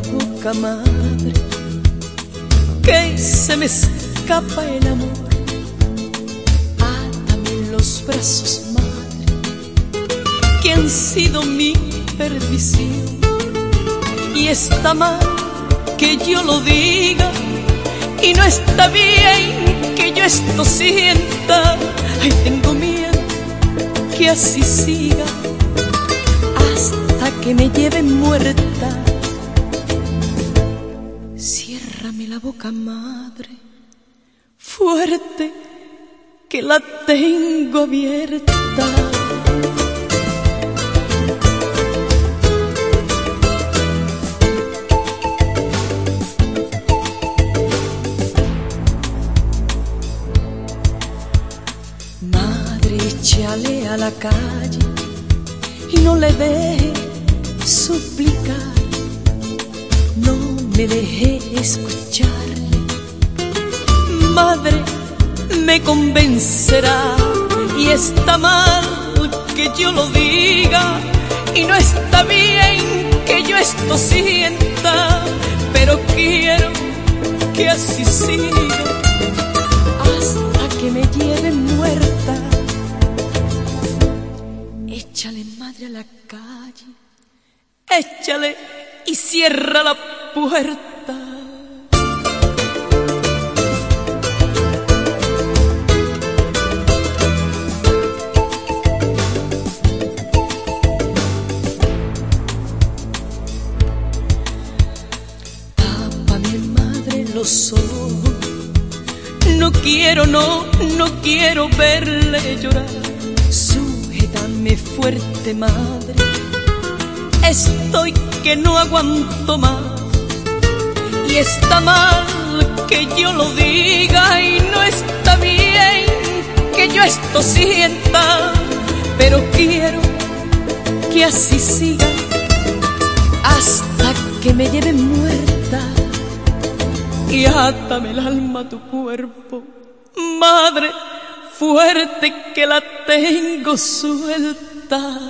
boca, madre, que se me escapa el amor. Átame en los brazos, madre, que han sido mi perdición. Y está mal que yo lo diga, y no está bien que yo esto sienta. Ay, tengo miedo que así siga hasta que me lleven muerta. Ciérrame la boca, madre, fuerte, que la tengo abierta. Madre, échale a la calle y no le deje suplicar, me deje escucharle. Madre, me convencerá y está mal que yo lo diga y no está bien que yo esto sienta, pero quiero que así siga hasta que me lleven muerta. Échale madre a la calle, échale y cierra la puerta. Tápame madre los ojos, no quiero, no, no quiero verle llorar. Sujétame fuerte madre, estoy que no aguanto más. Está mal que yo lo diga y no está bien que yo esto sienta, pero quiero que así siga hasta que me lleven muerta y átame el alma a tu cuerpo, madre fuerte que la tengo suelta.